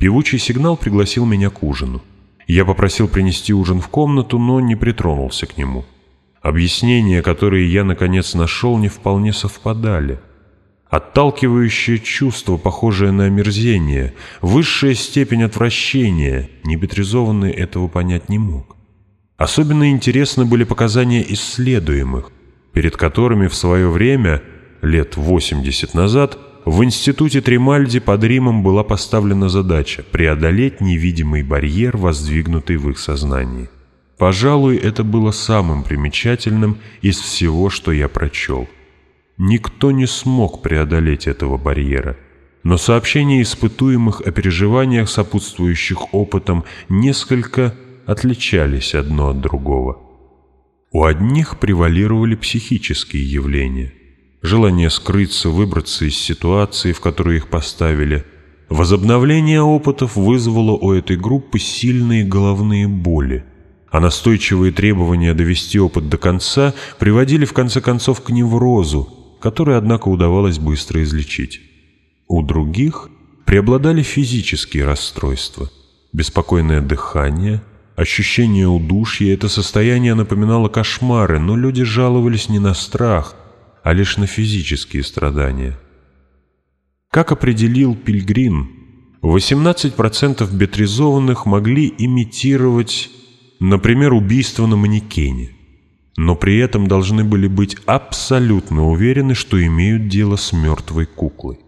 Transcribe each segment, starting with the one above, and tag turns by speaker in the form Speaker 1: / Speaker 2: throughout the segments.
Speaker 1: Певучий сигнал пригласил меня к ужину. Я попросил принести ужин в комнату, но не притронулся к нему. Объяснения, которые я наконец нашел, не вполне совпадали. Отталкивающее чувство, похожее на омерзение, высшая степень отвращения, небетризованный этого понять не мог. Особенно интересны были показания исследуемых, перед которыми в свое время, лет 80 назад, в Институте Тримальди под Римом была поставлена задача преодолеть невидимый барьер, воздвигнутый в их сознании. Пожалуй, это было самым примечательным из всего, что я прочел. Никто не смог преодолеть этого барьера, но сообщения испытуемых о переживаниях, сопутствующих опытом, несколько отличались одно от другого. У одних превалировали психические явления – желание скрыться, выбраться из ситуации, в которую их поставили. Возобновление опытов вызвало у этой группы сильные головные боли, а настойчивые требования довести опыт до конца приводили в конце концов к неврозу, который, однако, удавалось быстро излечить. У других преобладали физические расстройства, беспокойное дыхание – Ощущение удушья это состояние напоминало кошмары, но люди жаловались не на страх, а лишь на физические страдания. Как определил Пильгрин, 18% бетризованных могли имитировать, например, убийство на манекене, но при этом должны были быть абсолютно уверены, что имеют дело с мертвой куклой.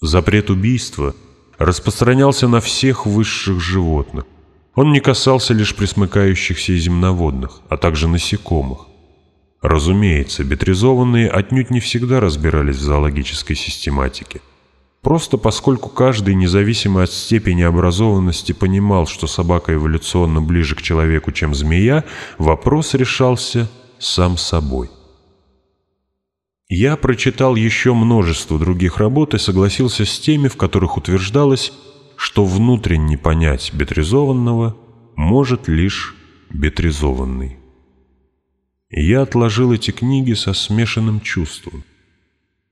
Speaker 1: Запрет убийства распространялся на всех высших животных. Он не касался лишь присмыкающихся земноводных, а также насекомых. Разумеется, бетризованные отнюдь не всегда разбирались в зоологической систематике. Просто поскольку каждый, независимо от степени образованности, понимал, что собака эволюционно ближе к человеку, чем змея, вопрос решался сам собой. Я прочитал еще множество других работ и согласился с теми, в которых утверждалось, что внутренне понять бетризованного может лишь бетризованный я отложил эти книги со смешанным чувством.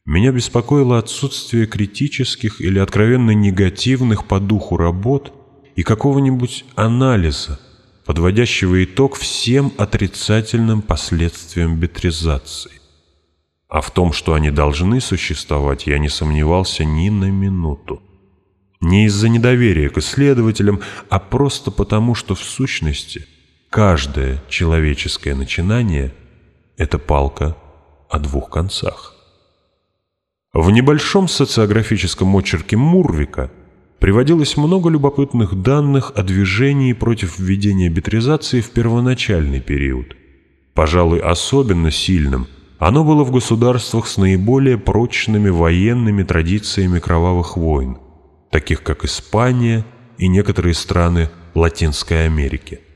Speaker 1: Меня беспокоило отсутствие критических или откровенно негативных по духу работ и какого-нибудь анализа, подводящего итог всем отрицательным последствиям бетризации. А в том, что они должны существовать, я не сомневался ни на минуту. Не из-за недоверия к исследователям, а просто потому, что в сущности – Каждое человеческое начинание – это палка о двух концах. В небольшом социографическом очерке Мурвика приводилось много любопытных данных о движении против введения битризации в первоначальный период. Пожалуй, особенно сильным оно было в государствах с наиболее прочными военными традициями кровавых войн, таких как Испания и некоторые страны Латинской Америки –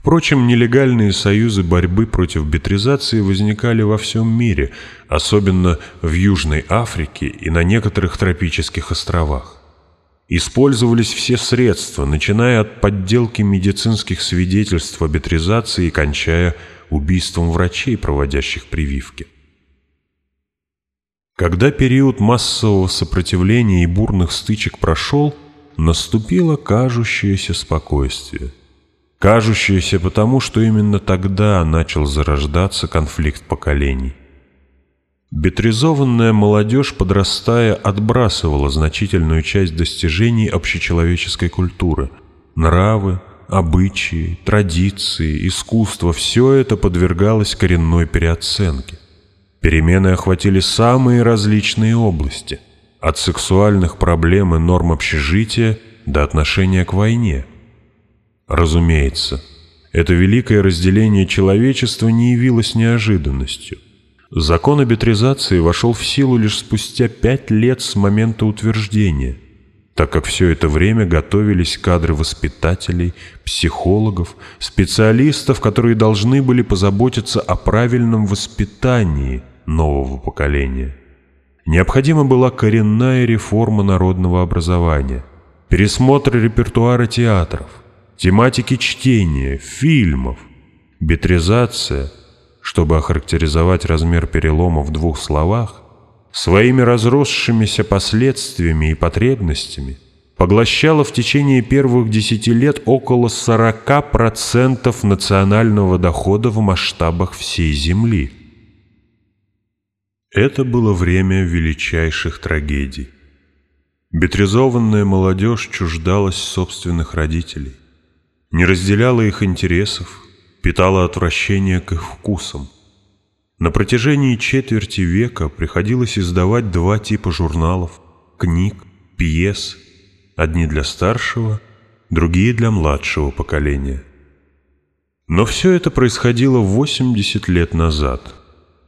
Speaker 1: Впрочем, нелегальные союзы борьбы против бетризации возникали во всем мире, особенно в Южной Африке и на некоторых тропических островах. Использовались все средства, начиная от подделки медицинских свидетельств о бетризации и кончая убийством врачей, проводящих прививки. Когда период массового сопротивления и бурных стычек прошел, наступило кажущееся спокойствие – кажущееся потому, что именно тогда начал зарождаться конфликт поколений. Бетризованная молодежь, подрастая, отбрасывала значительную часть достижений общечеловеческой культуры. Нравы, обычаи, традиции, искусство – все это подвергалось коренной переоценке. Перемены охватили самые различные области – от сексуальных проблем и норм общежития до отношения к войне – Разумеется, это великое разделение человечества не явилось неожиданностью. Закон о бетризации вошел в силу лишь спустя пять лет с момента утверждения, так как все это время готовились кадры воспитателей, психологов, специалистов, которые должны были позаботиться о правильном воспитании нового поколения. Необходима была коренная реформа народного образования, пересмотр репертуара театров – тематики чтения, фильмов, битризация, чтобы охарактеризовать размер перелома в двух словах, своими разросшимися последствиями и потребностями поглощала в течение первых десяти лет около 40% национального дохода в масштабах всей Земли. Это было время величайших трагедий. Бетризованная молодежь чуждалась собственных родителей не разделяла их интересов, питала отвращение к их вкусам. На протяжении четверти века приходилось издавать два типа журналов, книг, пьес, одни для старшего, другие для младшего поколения. Но все это происходило 80 лет назад.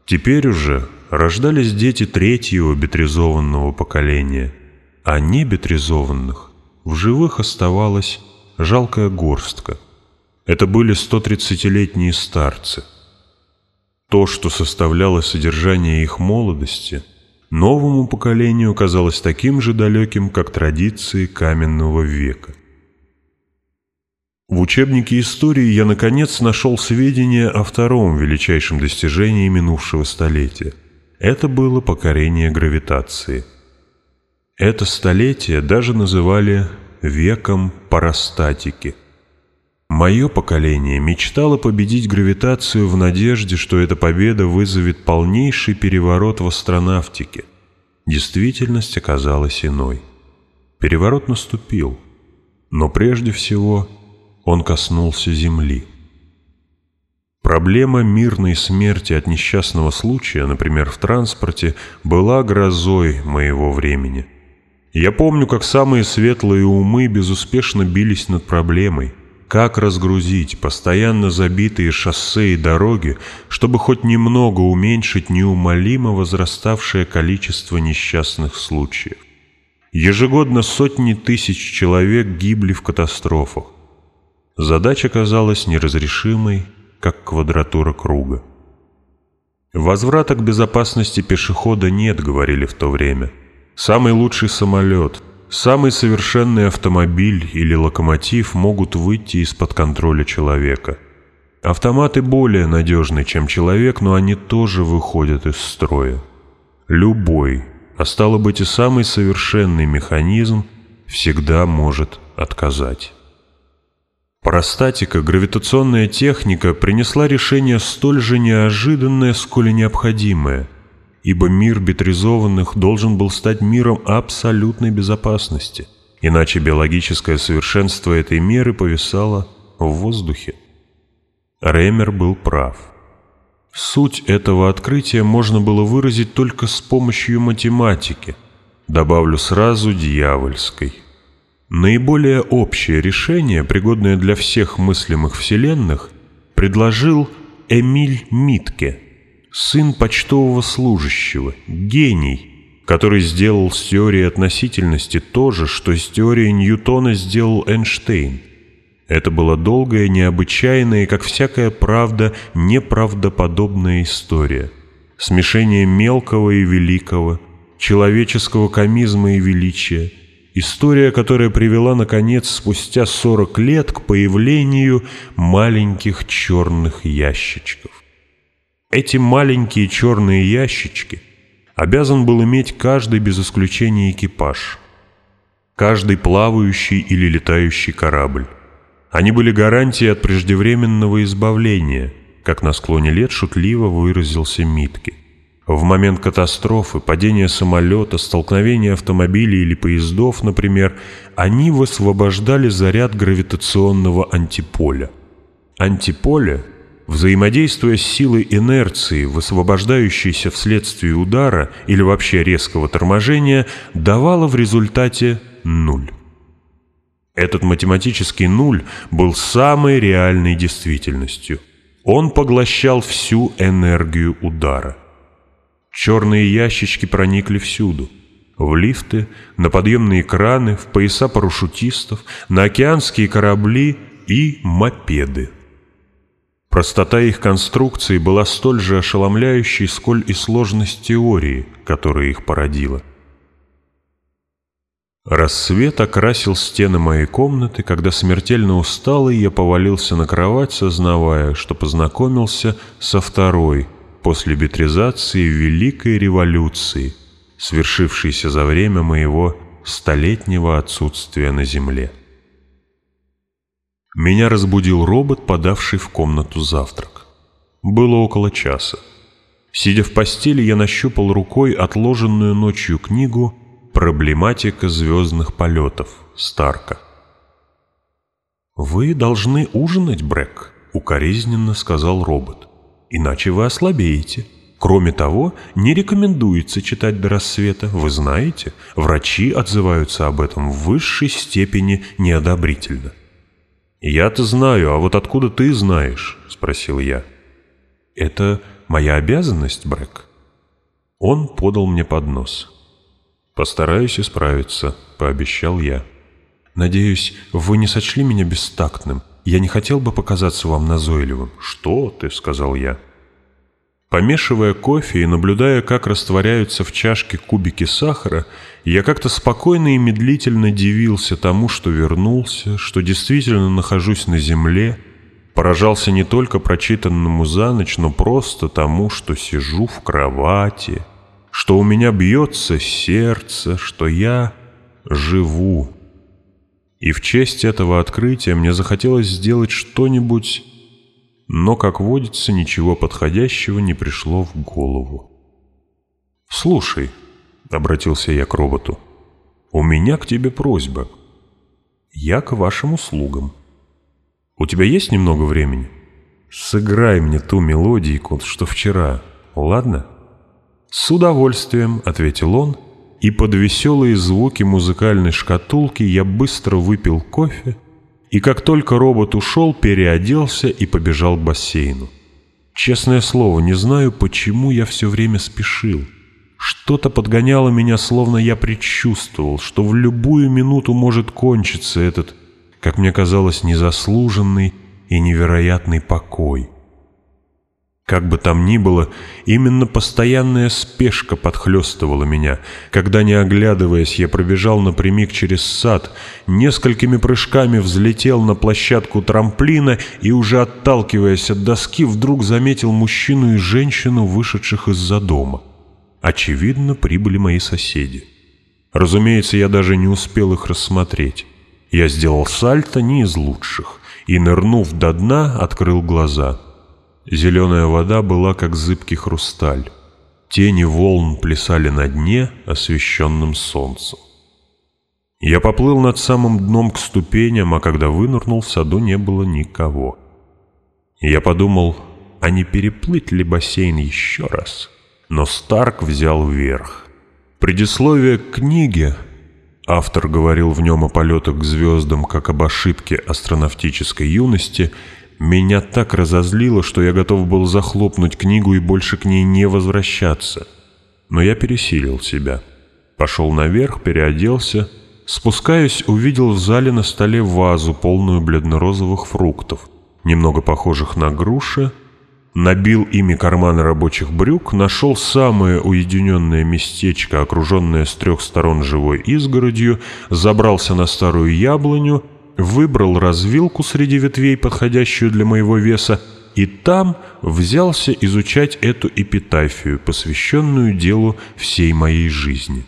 Speaker 1: Теперь уже рождались дети третьего бетризованного поколения, а не бетризованных. в живых оставалось жалкая горстка. Это были 130-летние старцы. То, что составляло содержание их молодости, новому поколению казалось таким же далеким, как традиции каменного века. В учебнике истории я, наконец, нашел сведения о втором величайшем достижении минувшего столетия. Это было покорение гравитации. Это столетие даже называли веком парастатики. Мое поколение мечтало победить гравитацию в надежде, что эта победа вызовет полнейший переворот в астронавтике. Действительность оказалась иной. Переворот наступил, но прежде всего он коснулся Земли. Проблема мирной смерти от несчастного случая, например, в транспорте, была грозой моего времени. Я помню, как самые светлые умы безуспешно бились над проблемой. Как разгрузить постоянно забитые шоссе и дороги, чтобы хоть немного уменьшить неумолимо возраставшее количество несчастных случаев? Ежегодно сотни тысяч человек гибли в катастрофах. Задача казалась неразрешимой, как квадратура круга. «Возврата к безопасности пешехода нет», — говорили в то время — Самый лучший самолет, самый совершенный автомобиль или локомотив могут выйти из-под контроля человека. Автоматы более надежны, чем человек, но они тоже выходят из строя. Любой, а стало быть и самый совершенный механизм, всегда может отказать. Простатика, гравитационная техника принесла решение столь же неожиданное, сколь и необходимое – ибо мир битризованных должен был стать миром абсолютной безопасности, иначе биологическое совершенство этой меры повисало в воздухе. Ремер был прав. Суть этого открытия можно было выразить только с помощью математики, добавлю сразу дьявольской. Наиболее общее решение, пригодное для всех мыслимых вселенных, предложил Эмиль Митке – сын почтового служащего, гений, который сделал с теорией относительности то же, что с теорией Ньютона сделал Эйнштейн. Это была долгая, необычайная и, как всякая правда, неправдоподобная история. Смешение мелкого и великого, человеческого комизма и величия – История, которая привела, наконец, спустя 40 лет к появлению маленьких черных ящичков. Эти маленькие черные ящички обязан был иметь каждый без исключения экипаж, каждый плавающий или летающий корабль. Они были гарантией от преждевременного избавления, как на склоне лет шутливо выразился Митки. В момент катастрофы, падения самолета, столкновения автомобилей или поездов, например, они высвобождали заряд гравитационного антиполя. Антиполе Взаимодействуя с силой инерции, высвобождающейся вследствие удара или вообще резкого торможения, давала в результате нуль. Этот математический нуль был самой реальной действительностью. Он поглощал всю энергию удара. Черные ящички проникли всюду. В лифты, на подъемные краны, в пояса парашютистов, на океанские корабли и мопеды. Простота их конструкции была столь же ошеломляющей, сколь и сложность теории, которая их породила. Рассвет окрасил стены моей комнаты, когда смертельно усталый я повалился на кровать, сознавая, что познакомился со второй, после битризации Великой Революции, свершившейся за время моего столетнего отсутствия на Земле. Меня разбудил робот, подавший в комнату завтрак. Было около часа. Сидя в постели, я нащупал рукой отложенную ночью книгу «Проблематика звездных полетов» Старка. «Вы должны ужинать, Брэк», — укоризненно сказал робот. «Иначе вы ослабеете. Кроме того, не рекомендуется читать до рассвета. Вы знаете, врачи отзываются об этом в высшей степени неодобрительно». «Я-то знаю, а вот откуда ты знаешь?» — спросил я. «Это моя обязанность, Брэк?» Он подал мне поднос. «Постараюсь исправиться», — пообещал я. «Надеюсь, вы не сочли меня бестактным. Я не хотел бы показаться вам назойливым». «Что ты?» — сказал я. Помешивая кофе и наблюдая, как растворяются в чашке кубики сахара, я как-то спокойно и медлительно дивился тому, что вернулся, что действительно нахожусь на земле, поражался не только прочитанному за ночь, но просто тому, что сижу в кровати, что у меня бьется сердце, что я живу. И в честь этого открытия мне захотелось сделать что-нибудь но, как водится, ничего подходящего не пришло в голову. «Слушай», — обратился я к роботу, — «у меня к тебе просьба. Я к вашим услугам. У тебя есть немного времени? Сыграй мне ту мелодию, что вчера, ладно?» «С удовольствием», — ответил он, и под веселые звуки музыкальной шкатулки я быстро выпил кофе, — и как только робот ушел, переоделся и побежал к бассейну. Честное слово, не знаю, почему я все время спешил. Что-то подгоняло меня, словно я предчувствовал, что в любую минуту может кончиться этот, как мне казалось, незаслуженный и невероятный покой. Как бы там ни было, именно постоянная спешка подхлестывала меня, когда, не оглядываясь, я пробежал напрямик через сад, несколькими прыжками взлетел на площадку трамплина и, уже отталкиваясь от доски, вдруг заметил мужчину и женщину, вышедших из-за дома. Очевидно, прибыли мои соседи. Разумеется, я даже не успел их рассмотреть. Я сделал сальто не из лучших и, нырнув до дна, открыл глаза — Зеленая вода была как зыбкий хрусталь. Тени волн плясали на дне, освещенным солнцем. Я поплыл над самым дном к ступеням, а когда вынырнул, в саду не было никого. Я подумал, а не переплыть ли бассейн еще раз? Но Старк взял верх. Предисловие к книге автор говорил в нем о полетах к звездам как об ошибке астронавтической юности — меня так разозлило, что я готов был захлопнуть книгу и больше к ней не возвращаться. Но я пересилил себя. Пошел наверх, переоделся. Спускаясь, увидел в зале на столе вазу, полную бледно-розовых фруктов, немного похожих на груши. Набил ими карманы рабочих брюк, нашел самое уединенное местечко, окруженное с трех сторон живой изгородью, забрался на старую яблоню — выбрал развилку среди ветвей, подходящую для моего веса, и там взялся изучать эту эпитафию, посвященную делу всей моей жизни.